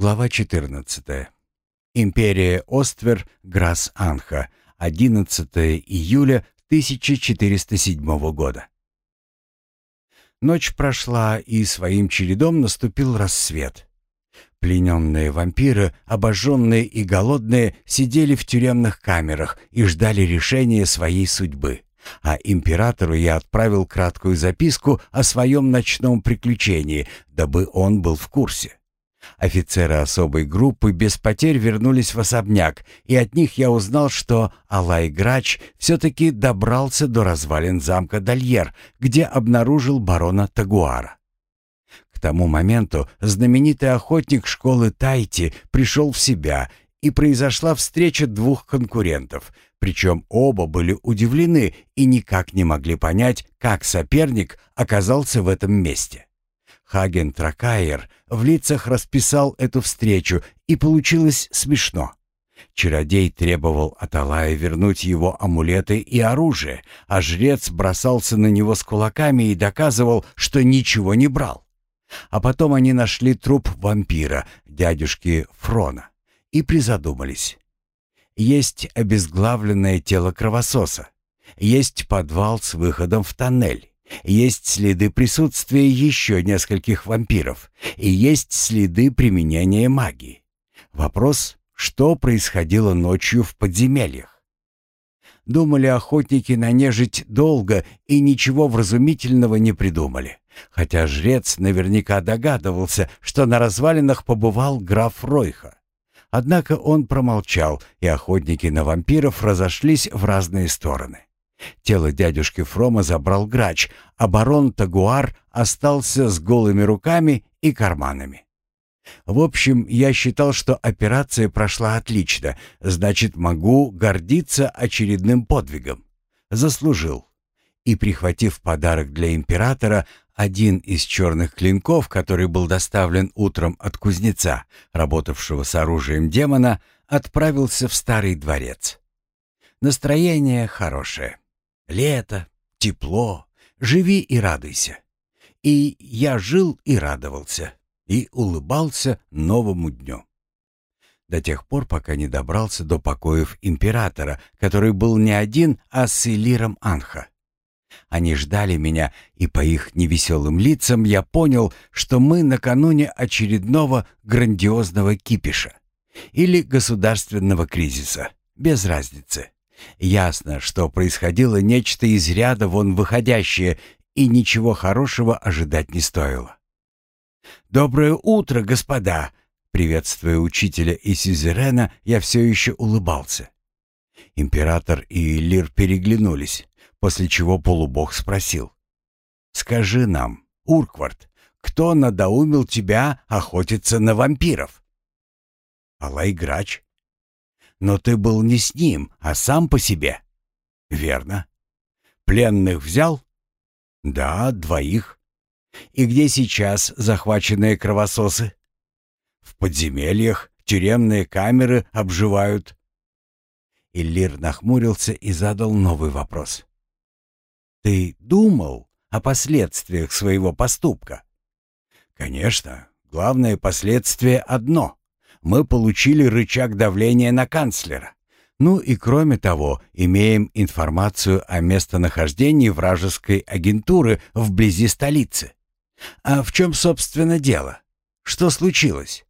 Глава 14. Империя Оствер, Грас-Анха, 11 июля 1407 года. Ночь прошла, и своим чередом наступил рассвет. Плененные вампиры, обожженные и голодные, сидели в тюремных камерах и ждали решения своей судьбы. А императору я отправил краткую записку о своем ночном приключении, дабы он был в курсе. Офицеры особой группы без потерь вернулись в особняк, и от них я узнал, что Алай Грач все-таки добрался до развалин замка Дальер, где обнаружил барона Тагуара. К тому моменту знаменитый охотник школы Тайти пришел в себя, и произошла встреча двух конкурентов, причем оба были удивлены и никак не могли понять, как соперник оказался в этом месте. Хаген Тракайер в лицах расписал эту встречу, и получилось смешно. Чародей требовал от Алая вернуть его амулеты и оружие, а жрец бросался на него с кулаками и доказывал, что ничего не брал. А потом они нашли труп вампира, дядюшки Фрона, и призадумались. Есть обезглавленное тело кровососа, есть подвал с выходом в тоннель. Есть следы присутствия еще нескольких вампиров, и есть следы применения магии. Вопрос, что происходило ночью в подземельях? Думали охотники на нежить долго и ничего вразумительного не придумали. Хотя жрец наверняка догадывался, что на развалинах побывал граф Ройха. Однако он промолчал, и охотники на вампиров разошлись в разные стороны. Тело дядюшки Фрома забрал грач, а барон Тагуар остался с голыми руками и карманами. В общем, я считал, что операция прошла отлично, значит, могу гордиться очередным подвигом. Заслужил. И, прихватив подарок для императора, один из черных клинков, который был доставлен утром от кузнеца, работавшего с оружием демона, отправился в старый дворец. Настроение хорошее. Лето, тепло, живи и радуйся. И я жил и радовался, и улыбался новому дню. До тех пор, пока не добрался до покоев императора, который был не один, а с Элиром Анха. Они ждали меня, и по их невеселым лицам я понял, что мы накануне очередного грандиозного кипиша или государственного кризиса, без разницы. Ясно, что происходило нечто из ряда вон выходящее, и ничего хорошего ожидать не стоило. «Доброе утро, господа!» Приветствуя учителя и Сюзерена, я все еще улыбался. Император и Лир переглянулись, после чего полубог спросил. «Скажи нам, Урквард, кто надоумил тебя охотиться на вампиров?» «Алай Грач», но ты был не с ним, а сам по себе. Верно. Пленных взял? Да, двоих. И где сейчас захваченные кровососы? В подземельях тюремные камеры обживают. Иллир нахмурился и задал новый вопрос. Ты думал о последствиях своего поступка? Конечно, главное последствие одно мы получили рычаг давления на канцлера. Ну и кроме того, имеем информацию о местонахождении вражеской агентуры вблизи столицы. А в чем, собственно, дело? Что случилось?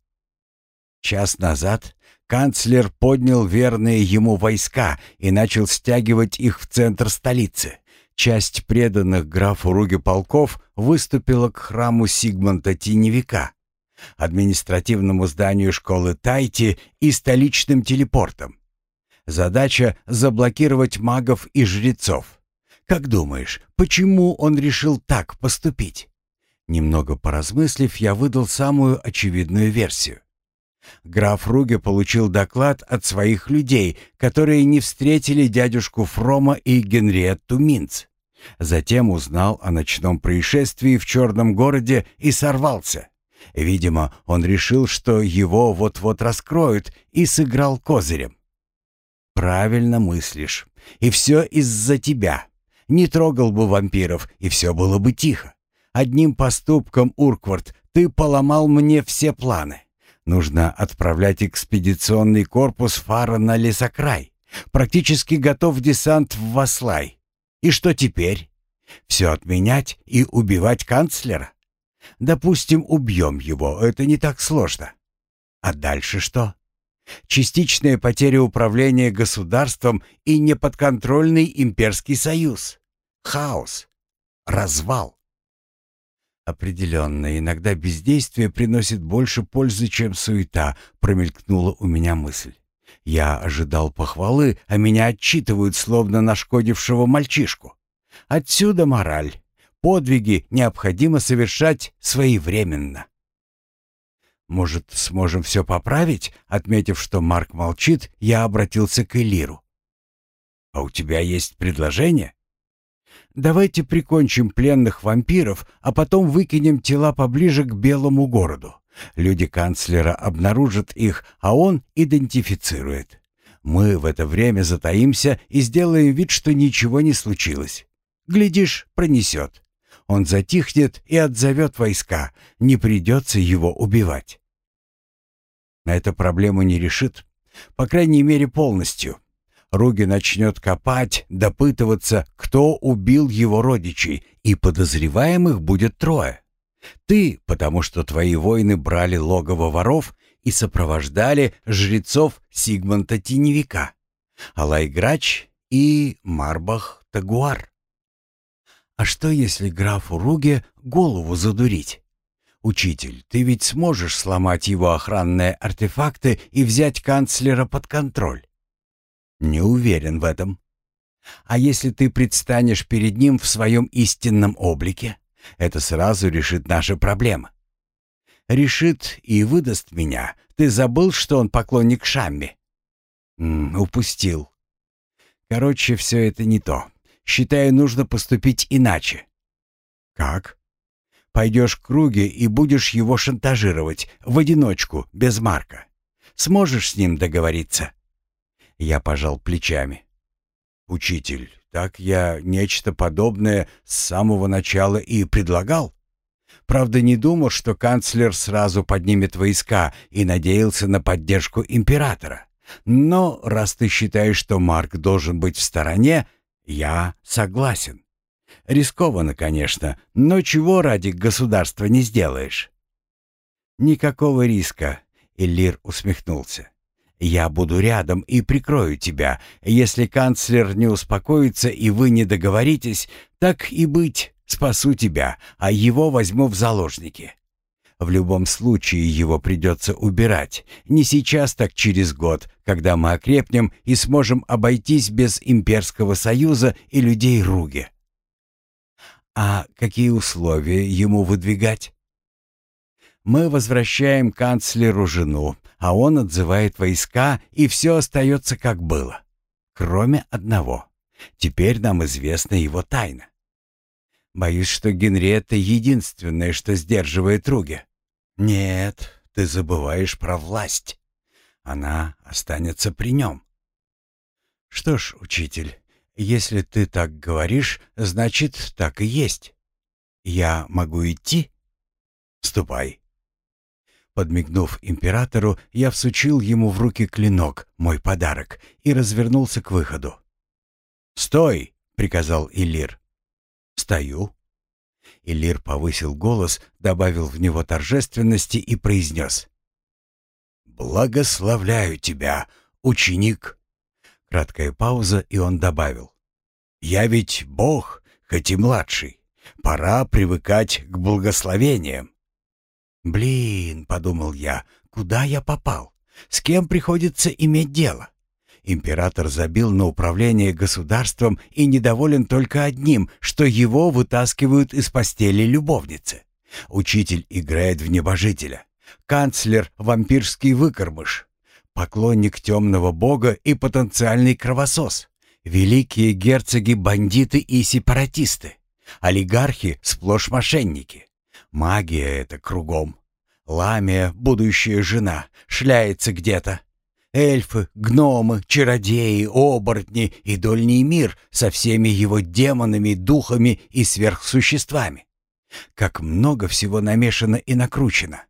Час назад канцлер поднял верные ему войска и начал стягивать их в центр столицы. Часть преданных графу Руге полков выступила к храму Сигмонта Теневика, административному зданию школы Тайти и столичным телепортом. Задача — заблокировать магов и жрецов. Как думаешь, почему он решил так поступить? Немного поразмыслив, я выдал самую очевидную версию. Граф Руге получил доклад от своих людей, которые не встретили дядюшку Фрома и Генриетту Минц. Затем узнал о ночном происшествии в Черном городе и сорвался. Видимо, он решил, что его вот-вот раскроют, и сыграл козырем. «Правильно мыслишь. И все из-за тебя. Не трогал бы вампиров, и все было бы тихо. Одним поступком, Урквард, ты поломал мне все планы. Нужно отправлять экспедиционный корпус Фара на лесокрай. Практически готов десант в Васлай. И что теперь? Все отменять и убивать канцлера? Допустим, убьем его, это не так сложно. А дальше что? Частичная потеря управления государством и неподконтрольный имперский союз. Хаос. Развал. Определенно, иногда бездействие приносит больше пользы, чем суета, промелькнула у меня мысль. Я ожидал похвалы, а меня отчитывают, словно нашкодившего мальчишку. Отсюда мораль. Подвиги необходимо совершать своевременно. «Может, сможем все поправить?» Отметив, что Марк молчит, я обратился к Элиру. «А у тебя есть предложение?» «Давайте прикончим пленных вампиров, а потом выкинем тела поближе к Белому городу. Люди канцлера обнаружат их, а он идентифицирует. Мы в это время затаимся и сделаем вид, что ничего не случилось. Глядишь, пронесет. Он затихнет и отзовет войска. Не придется его убивать. Это проблему не решит. По крайней мере, полностью. Руги начнет копать, допытываться, кто убил его родичей, и подозреваемых будет трое. Ты, потому что твои воины брали логово воров и сопровождали жрецов Сигмонта Теневика, Алайграч и Марбах Тагуар. А что, если графу Руге голову задурить? Учитель, ты ведь сможешь сломать его охранные артефакты и взять канцлера под контроль? Не уверен в этом. А если ты предстанешь перед ним в своем истинном облике? Это сразу решит наши проблемы. Решит и выдаст меня. Ты забыл, что он поклонник Шамми? Упустил. Короче, все это не то. Считаю, нужно поступить иначе. Как? Пойдешь к круге и будешь его шантажировать в одиночку, без Марка. Сможешь с ним договориться? Я пожал плечами. Учитель, так я нечто подобное с самого начала и предлагал. Правда, не думал, что канцлер сразу поднимет войска и надеялся на поддержку императора. Но раз ты считаешь, что Марк должен быть в стороне, я согласен. Рискованно, конечно, но чего ради государства не сделаешь? Никакого риска, Элир усмехнулся. Я буду рядом и прикрою тебя. Если канцлер не успокоится и вы не договоритесь, так и быть, спасу тебя, а его возьму в заложники. В любом случае его придется убирать. Не сейчас, так через год, когда мы окрепнем и сможем обойтись без имперского союза и людей Руги. А какие условия ему выдвигать? Мы возвращаем канцлеру жену, а он отзывает войска, и все остается как было. Кроме одного. Теперь нам известна его тайна. Боюсь, что Генриетта единственное, что сдерживает Руги. Нет, ты забываешь про власть. Она останется при нем. Что ж, учитель, если ты так говоришь, значит, так и есть. Я могу идти? Ступай. Подмигнув императору, я всучил ему в руки клинок, мой подарок, и развернулся к выходу. «Стой!» — приказал Илир. «Стою». Илир повысил голос, добавил в него торжественности и произнес. «Благословляю тебя, ученик!» Краткая пауза, и он добавил. «Я ведь Бог, хоть и младший. Пора привыкать к благословениям. «Блин», — подумал я, — «куда я попал? С кем приходится иметь дело?» Император забил на управление государством и недоволен только одним, что его вытаскивают из постели любовницы. Учитель играет в небожителя. Канцлер — вампирский выкормыш. Поклонник темного бога и потенциальный кровосос. Великие герцоги — бандиты и сепаратисты. Олигархи — сплошь мошенники. Магия это кругом. Ламия, будущая жена, шляется где-то. Эльфы, гномы, чародеи, оборотни и дольний мир со всеми его демонами, духами и сверхсуществами. Как много всего намешано и накручено.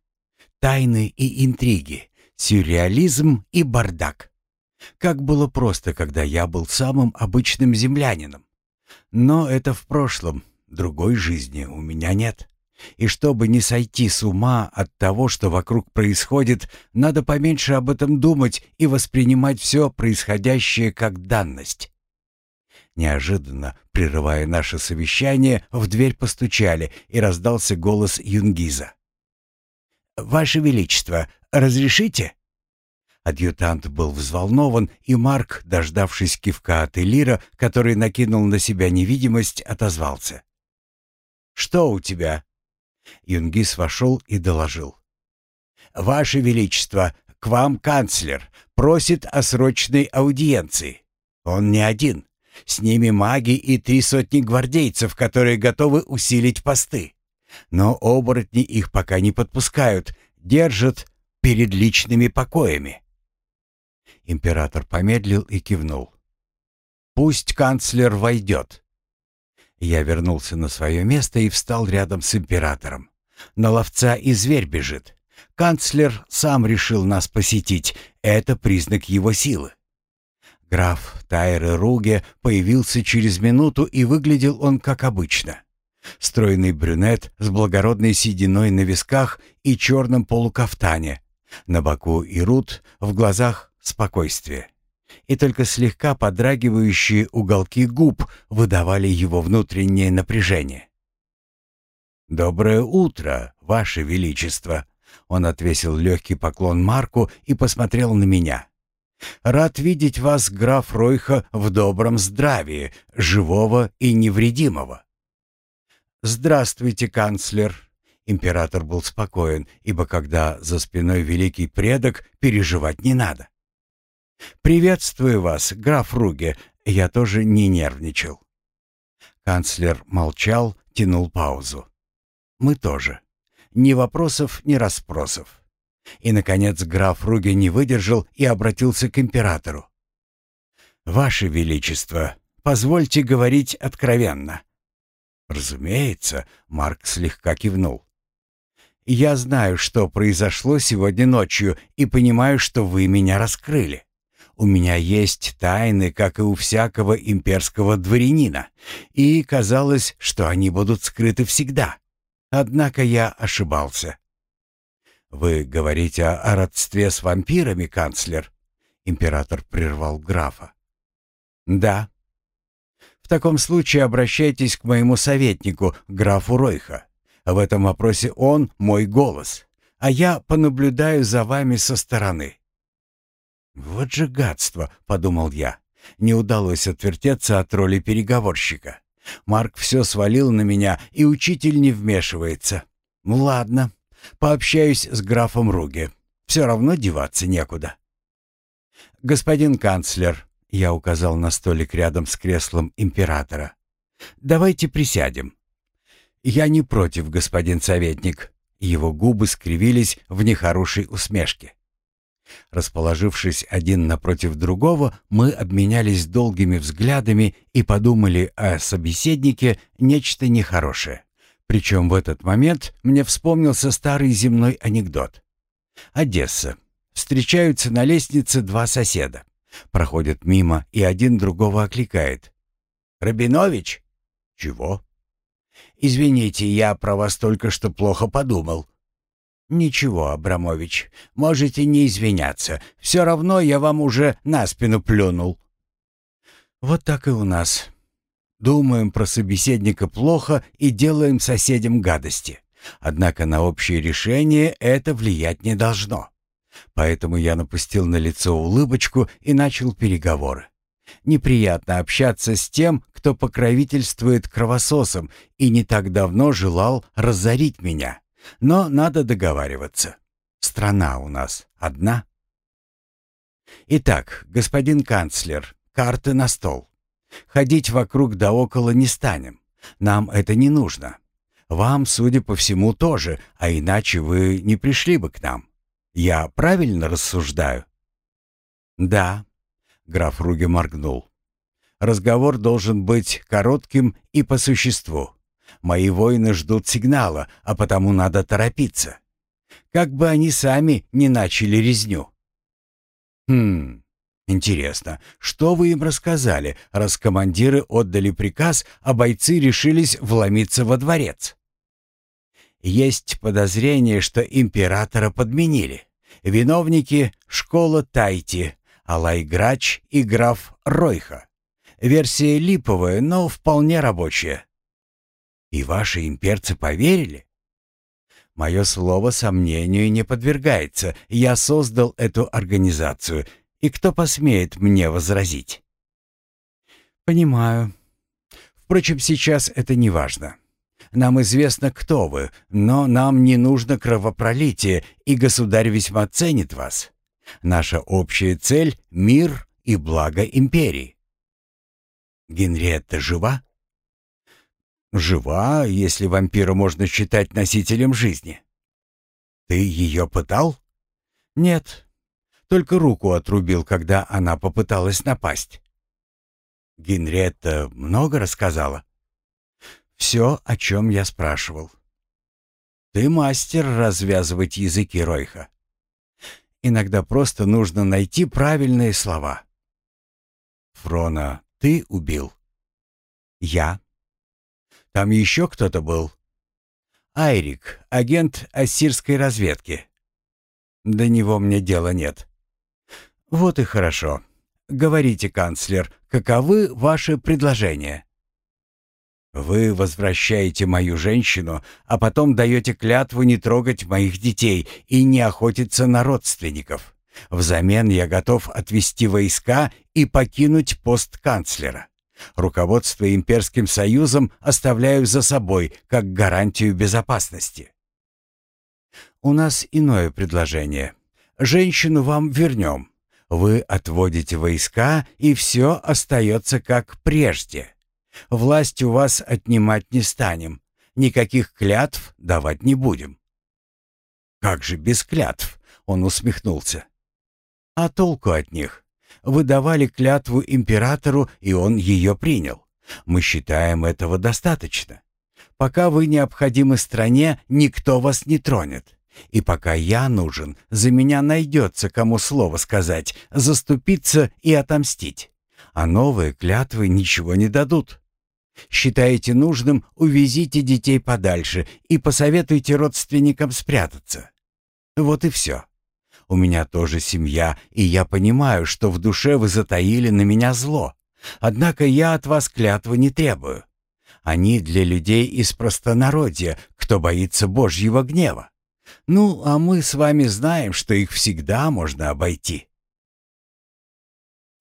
Тайны и интриги, сюрреализм и бардак. Как было просто, когда я был самым обычным землянином. Но это в прошлом, другой жизни у меня нет. И чтобы не сойти с ума от того, что вокруг происходит, надо поменьше об этом думать и воспринимать все происходящее как данность. Неожиданно, прерывая наше совещание, в дверь постучали, и раздался голос Юнгиза. «Ваше Величество, разрешите?» Адъютант был взволнован, и Марк, дождавшись кивка от Элира, который накинул на себя невидимость, отозвался. «Что у тебя?» Юнгис вошел и доложил. «Ваше Величество, к вам канцлер, просит о срочной аудиенции. Он не один. С ними маги и три сотни гвардейцев, которые готовы усилить посты. Но оборотни их пока не подпускают, держат перед личными покоями». Император помедлил и кивнул. «Пусть канцлер войдет. Я вернулся на свое место и встал рядом с императором. На ловца и зверь бежит. Канцлер сам решил нас посетить. Это признак его силы. Граф Тайре Руге появился через минуту, и выглядел он как обычно. Стройный брюнет с благородной сединой на висках и черном полукафтане. На боку и рут, в глазах спокойствие и только слегка подрагивающие уголки губ выдавали его внутреннее напряжение. «Доброе утро, Ваше Величество!» Он отвесил легкий поклон Марку и посмотрел на меня. «Рад видеть вас, граф Ройха, в добром здравии, живого и невредимого». «Здравствуйте, канцлер!» Император был спокоен, ибо когда за спиной великий предок, переживать не надо. «Приветствую вас, граф Руге». Я тоже не нервничал. Канцлер молчал, тянул паузу. Мы тоже. Ни вопросов, ни расспросов. И, наконец, граф Руге не выдержал и обратился к императору. «Ваше Величество, позвольте говорить откровенно». «Разумеется», — Марк слегка кивнул. «Я знаю, что произошло сегодня ночью, и понимаю, что вы меня раскрыли. У меня есть тайны, как и у всякого имперского дворянина, и казалось, что они будут скрыты всегда. Однако я ошибался. «Вы говорите о, родстве с вампирами, канцлер?» Император прервал графа. «Да». «В таком случае обращайтесь к моему советнику, графу Ройха. В этом вопросе он мой голос, а я понаблюдаю за вами со стороны. «Вот же гадство!» — подумал я. Не удалось отвертеться от роли переговорщика. Марк все свалил на меня, и учитель не вмешивается. Ну ладно, пообщаюсь с графом Руге. Все равно деваться некуда. «Господин канцлер», — я указал на столик рядом с креслом императора, — «давайте присядем». «Я не против, господин советник». Его губы скривились в нехорошей усмешке. Расположившись один напротив другого, мы обменялись долгими взглядами и подумали о собеседнике нечто нехорошее. Причем в этот момент мне вспомнился старый земной анекдот. Одесса. Встречаются на лестнице два соседа. Проходят мимо, и один другого окликает. «Рабинович?» «Чего?» «Извините, я про вас только что плохо подумал. «Ничего, Абрамович, можете не извиняться. Все равно я вам уже на спину плюнул». Вот так и у нас. Думаем про собеседника плохо и делаем соседям гадости. Однако на общее решение это влиять не должно. Поэтому я напустил на лицо улыбочку и начал переговоры. Неприятно общаться с тем, кто покровительствует кровососам и не так давно желал разорить меня. Но надо договариваться. Страна у нас одна. Итак, господин канцлер, карты на стол. Ходить вокруг да около не станем. Нам это не нужно. Вам, судя по всему, тоже, а иначе вы не пришли бы к нам. Я правильно рассуждаю? Да, граф Руге моргнул. Разговор должен быть коротким и по существу. Мои воины ждут сигнала, а потому надо торопиться. Как бы они сами не начали резню. Хм, интересно, что вы им рассказали, раз командиры отдали приказ, а бойцы решились вломиться во дворец? Есть подозрение, что императора подменили. Виновники — школа Тайти, Алай Грач и граф Ройха. Версия липовая, но вполне рабочая. И ваши имперцы поверили? Мое слово сомнению не подвергается. Я создал эту организацию, и кто посмеет мне возразить? Понимаю. Впрочем, сейчас это не важно. Нам известно, кто вы, но нам не нужно кровопролитие, и государь весьма ценит вас. Наша общая цель — мир и благо империи. Генриетта жива? Жива, если вампира можно считать носителем жизни. Ты ее пытал? Нет, только руку отрубил, когда она попыталась напасть. Генриетта много рассказала? Все, о чем я спрашивал. Ты мастер развязывать языки Ройха. Иногда просто нужно найти правильные слова. Фрона ты убил? Я. Там еще кто-то был? Айрик, агент ассирской разведки. До него мне дела нет. Вот и хорошо. Говорите, канцлер, каковы ваши предложения? Вы возвращаете мою женщину, а потом даете клятву не трогать моих детей и не охотиться на родственников. Взамен я готов отвести войска и покинуть пост канцлера. Руководство имперским союзом оставляю за собой как гарантию безопасности. У нас иное предложение. Женщину вам вернем. Вы отводите войска, и все остается как прежде. Власть у вас отнимать не станем. Никаких клятв давать не будем. Как же без клятв? Он усмехнулся. А толку от них? Вы давали клятву императору, и он ее принял. Мы считаем этого достаточно. Пока вы необходимы стране, никто вас не тронет. И пока я нужен, за меня найдется кому слово сказать, заступиться и отомстить. А новые клятвы ничего не дадут. Считаете нужным, увезите детей подальше и посоветуйте родственникам спрятаться. Вот и все. У меня тоже семья, и я понимаю, что в душе вы затаили на меня зло. Однако я от вас клятвы не требую. Они для людей из простонародья, кто боится Божьего гнева. Ну, а мы с вами знаем, что их всегда можно обойти.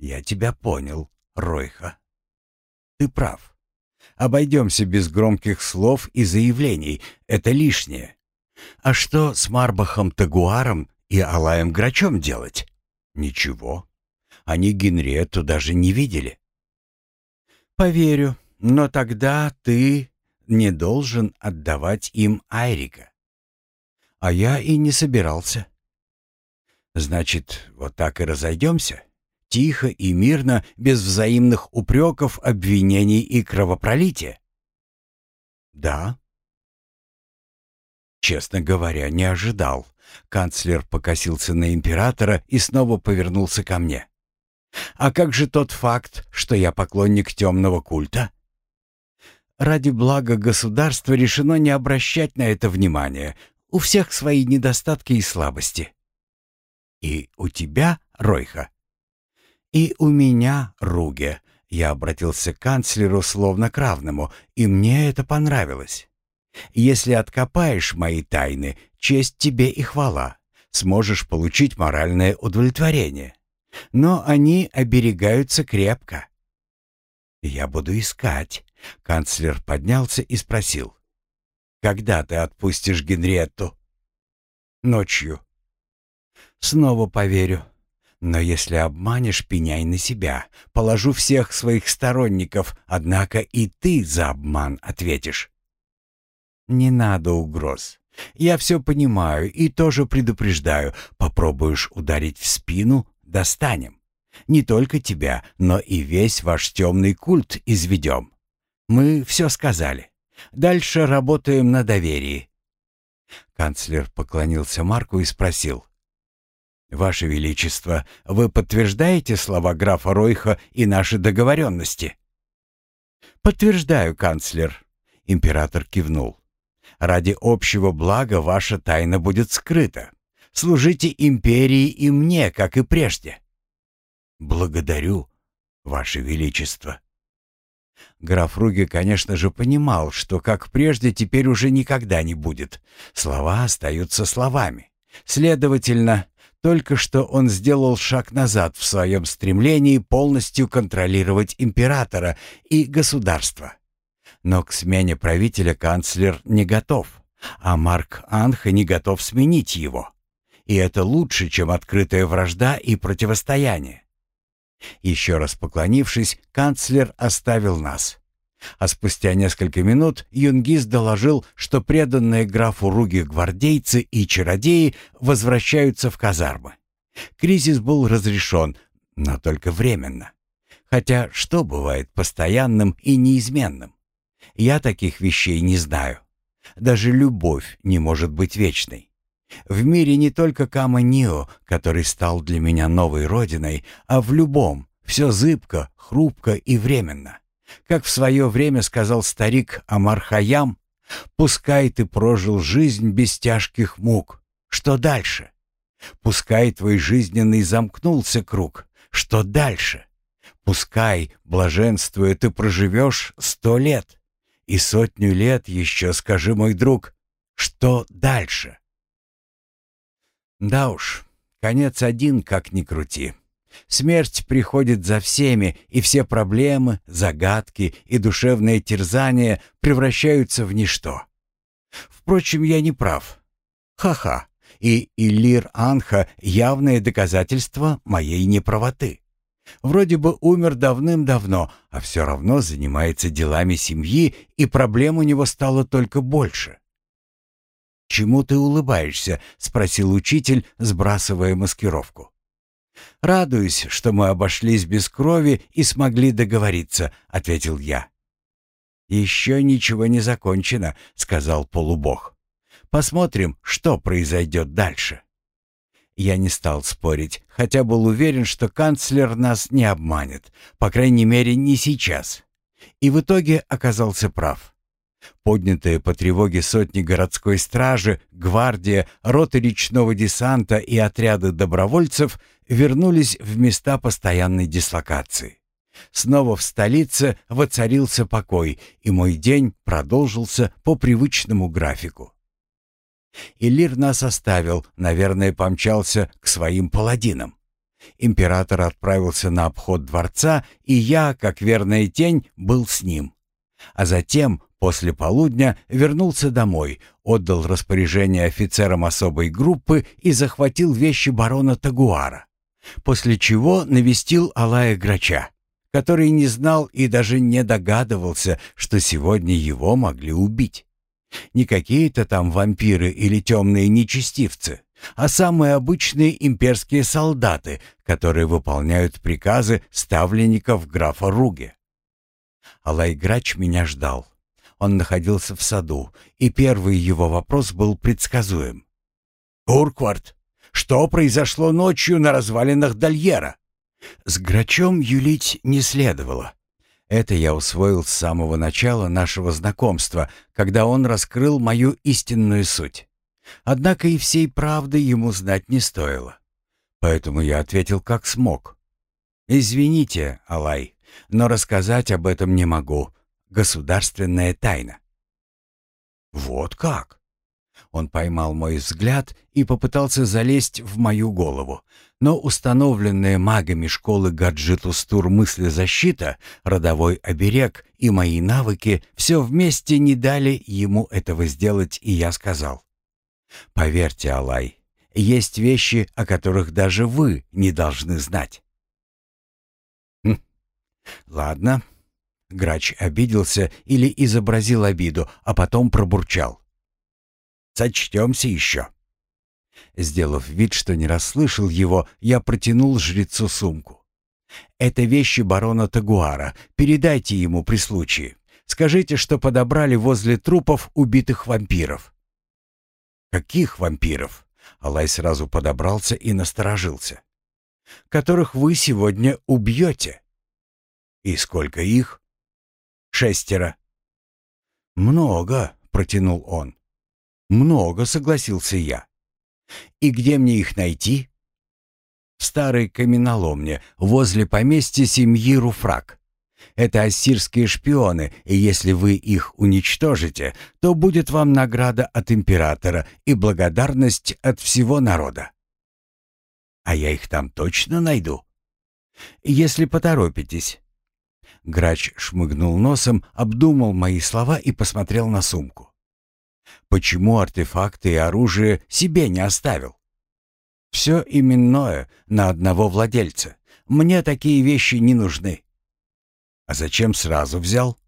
Я тебя понял, Ройха. Ты прав. Обойдемся без громких слов и заявлений. Это лишнее. А что с Марбахом Тагуаром и Алаем Грачом делать? Ничего. Они Генриетту даже не видели. Поверю, но тогда ты не должен отдавать им Айрика. А я и не собирался. Значит, вот так и разойдемся? Тихо и мирно, без взаимных упреков, обвинений и кровопролития? Да. Честно говоря, не ожидал. Канцлер покосился на императора и снова повернулся ко мне. А как же тот факт, что я поклонник темного культа? Ради блага государства решено не обращать на это внимания. У всех свои недостатки и слабости. И у тебя, Ройха? И у меня, Руге. Я обратился к канцлеру словно к равному, и мне это понравилось. Если откопаешь мои тайны, честь тебе и хвала. Сможешь получить моральное удовлетворение. Но они оберегаются крепко. Я буду искать. Канцлер поднялся и спросил. Когда ты отпустишь Генриетту? Ночью. Снова поверю. Но если обманешь, пеняй на себя. Положу всех своих сторонников, однако и ты за обман ответишь. Не надо угроз. Я все понимаю и тоже предупреждаю. Попробуешь ударить в спину — достанем. Не только тебя, но и весь ваш темный культ изведем. Мы все сказали. Дальше работаем на доверии. Канцлер поклонился Марку и спросил. «Ваше Величество, вы подтверждаете слова графа Ройха и наши договоренности?» «Подтверждаю, канцлер», — император кивнул. «Ради общего блага ваша тайна будет скрыта. Служите империи и мне, как и прежде». «Благодарю, ваше величество». Граф Руги, конечно же, понимал, что как прежде теперь уже никогда не будет. Слова остаются словами. Следовательно, только что он сделал шаг назад в своем стремлении полностью контролировать императора и государство. Но к смене правителя канцлер не готов, а Марк Анха не готов сменить его. И это лучше, чем открытая вражда и противостояние. Еще раз поклонившись, канцлер оставил нас. А спустя несколько минут Юнгис доложил, что преданные графу Руги гвардейцы и чародеи возвращаются в казармы. Кризис был разрешен, но только временно. Хотя что бывает постоянным и неизменным? Я таких вещей не знаю. Даже любовь не может быть вечной. В мире не только Кама-Нио, который стал для меня новой родиной, а в любом все зыбко, хрупко и временно. Как в свое время сказал старик Амар Хаям, «Пускай ты прожил жизнь без тяжких мук. Что дальше? Пускай твой жизненный замкнулся круг. Что дальше? Пускай, блаженствуя, ты проживешь сто лет. И сотню лет еще, скажи, мой друг, что дальше?» Да уж, конец один, как ни крути. Смерть приходит за всеми, и все проблемы, загадки и душевные терзания превращаются в ничто. Впрочем, я не прав. Ха-ха. И Иллир Анха — явное доказательство моей неправоты. Вроде бы умер давным-давно, а все равно занимается делами семьи, и проблем у него стало только больше. «Чему ты улыбаешься?» — спросил учитель, сбрасывая маскировку. «Радуюсь, что мы обошлись без крови и смогли договориться», — ответил я. «Еще ничего не закончено», — сказал полубог. «Посмотрим, что произойдет дальше». Я не стал спорить, хотя был уверен, что канцлер нас не обманет, по крайней мере, не сейчас. И в итоге оказался прав. Поднятые по тревоге сотни городской стражи, гвардия, роты речного десанта и отряды добровольцев вернулись в места постоянной дислокации. Снова в столице воцарился покой, и мой день продолжился по привычному графику. Илир нас оставил, наверное, помчался к своим паладинам. Император отправился на обход дворца, и я, как верная тень, был с ним. А затем После полудня вернулся домой, отдал распоряжение офицерам особой группы и захватил вещи барона Тагуара. После чего навестил Алая Грача, который не знал и даже не догадывался, что сегодня его могли убить. Не какие-то там вампиры или темные нечестивцы, а самые обычные имперские солдаты, которые выполняют приказы ставленников графа Руге. Алай Грач меня ждал. Он находился в саду, и первый его вопрос был предсказуем. «Урквард, что произошло ночью на развалинах Дальера?» С Грачом юлить не следовало. Это я усвоил с самого начала нашего знакомства, когда он раскрыл мою истинную суть. Однако и всей правды ему знать не стоило. Поэтому я ответил как смог. «Извините, Алай, но рассказать об этом не могу государственная тайна. Вот как? Он поймал мой взгляд и попытался залезть в мою голову, но установленные магами школы Гаджитустур мыслезащита, родовой оберег и мои навыки все вместе не дали ему этого сделать, и я сказал. «Поверьте, Алай, есть вещи, о которых даже вы не должны знать». «Хм, ладно, Грач обиделся или изобразил обиду, а потом пробурчал. «Сочтемся еще». Сделав вид, что не расслышал его, я протянул жрецу сумку. «Это вещи барона Тагуара. Передайте ему при случае. Скажите, что подобрали возле трупов убитых вампиров». «Каких вампиров?» Алай сразу подобрался и насторожился. «Которых вы сегодня убьете». «И сколько их?» «Шестеро». «Много», — протянул он. «Много», — согласился я. «И где мне их найти?» «В старой каменоломне, возле поместья семьи Руфрак. Это ассирские шпионы, и если вы их уничтожите, то будет вам награда от императора и благодарность от всего народа. А я их там точно найду? Если поторопитесь. Грач шмыгнул носом, обдумал мои слова и посмотрел на сумку. Почему артефакты и оружие себе не оставил? Все именное на одного владельца. Мне такие вещи не нужны. А зачем сразу взял?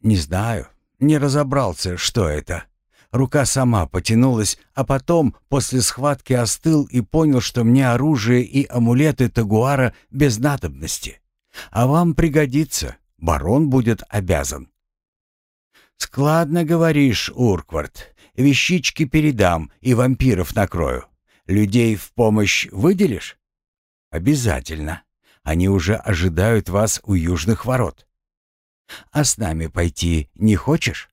Не знаю, не разобрался, что это. Рука сама потянулась, а потом, после схватки, остыл и понял, что мне оружие и амулеты Тагуара без надобности. А вам пригодится, барон будет обязан. «Складно говоришь, Урквард. Вещички передам и вампиров накрою. Людей в помощь выделишь?» «Обязательно. Они уже ожидают вас у южных ворот. А с нами пойти не хочешь?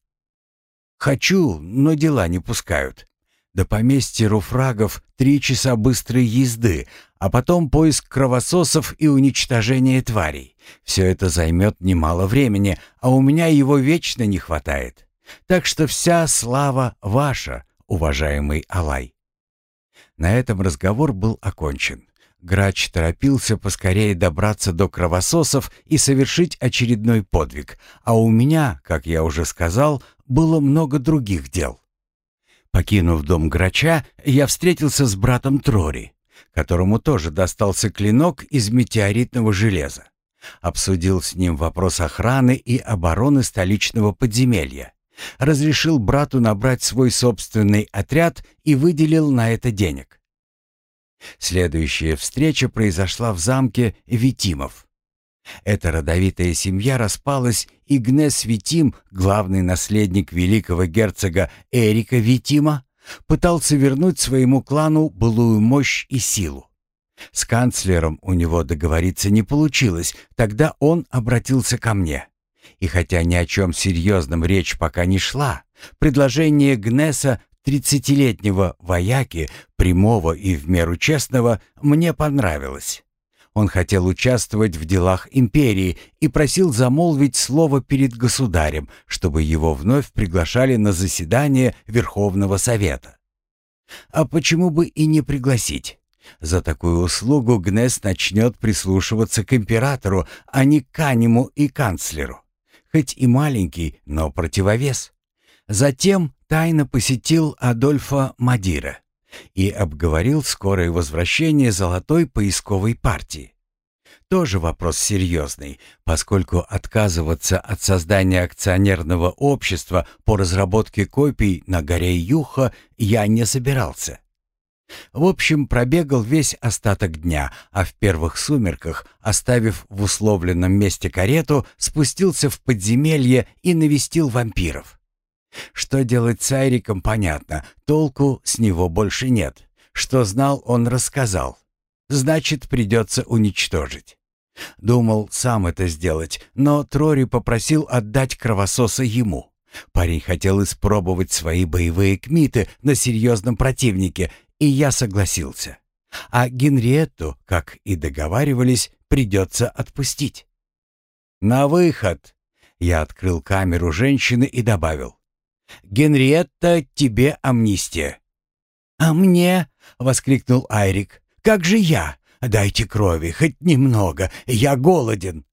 Хочу, но дела не пускают. До поместья руфрагов три часа быстрой езды, а потом поиск кровососов и уничтожение тварей. Все это займет немало времени, а у меня его вечно не хватает. Так что вся слава ваша, уважаемый Алай. На этом разговор был окончен. Грач торопился поскорее добраться до кровососов и совершить очередной подвиг, а у меня, как я уже сказал, было много других дел. Покинув дом Грача, я встретился с братом Трори, которому тоже достался клинок из метеоритного железа. Обсудил с ним вопрос охраны и обороны столичного подземелья. Разрешил брату набрать свой собственный отряд и выделил на это денег. Следующая встреча произошла в замке Витимов. Эта родовитая семья распалась, и Гнес Витим, главный наследник великого герцога Эрика Витима, пытался вернуть своему клану былую мощь и силу. С канцлером у него договориться не получилось, тогда он обратился ко мне. И хотя ни о чем серьезном речь пока не шла, предложение Гнеса тридцатилетнего вояки, прямого и в меру честного, мне понравилось. Он хотел участвовать в делах империи и просил замолвить слово перед государем, чтобы его вновь приглашали на заседание Верховного Совета. А почему бы и не пригласить? За такую услугу Гнес начнет прислушиваться к императору, а не к Канему и канцлеру. Хоть и маленький, но противовес. Затем тайно посетил Адольфа Мадира и обговорил скорое возвращение золотой поисковой партии. Тоже вопрос серьезный, поскольку отказываться от создания акционерного общества по разработке копий на горе Юха я не собирался. В общем, пробегал весь остаток дня, а в первых сумерках, оставив в условленном месте карету, спустился в подземелье и навестил вампиров. Что делать с Айриком, понятно. Толку с него больше нет. Что знал, он рассказал. Значит, придется уничтожить. Думал сам это сделать, но Трори попросил отдать кровососа ему. Парень хотел испробовать свои боевые кмиты на серьезном противнике, и я согласился. А Генриетту, как и договаривались, придется отпустить. «На выход!» Я открыл камеру женщины и добавил. Генриетта, тебе амнистия». «А мне?» — воскликнул Айрик. «Как же я? Дайте крови, хоть немного, я голоден».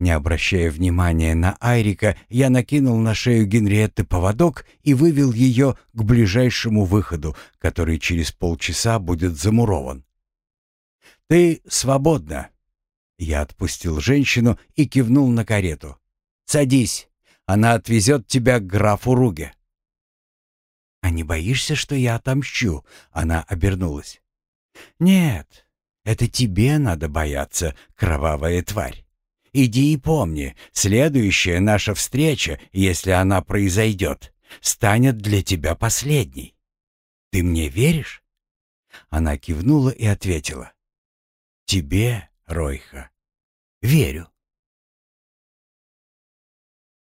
Не обращая внимания на Айрика, я накинул на шею Генриетты поводок и вывел ее к ближайшему выходу, который через полчаса будет замурован. «Ты свободна!» Я отпустил женщину и кивнул на карету. «Садись!» Она отвезет тебя к графу Руге». «А не боишься, что я отомщу?» Она обернулась. «Нет, это тебе надо бояться, кровавая тварь. Иди и помни, следующая наша встреча, если она произойдет, станет для тебя последней. Ты мне веришь?» Она кивнула и ответила. «Тебе, Ройха, верю».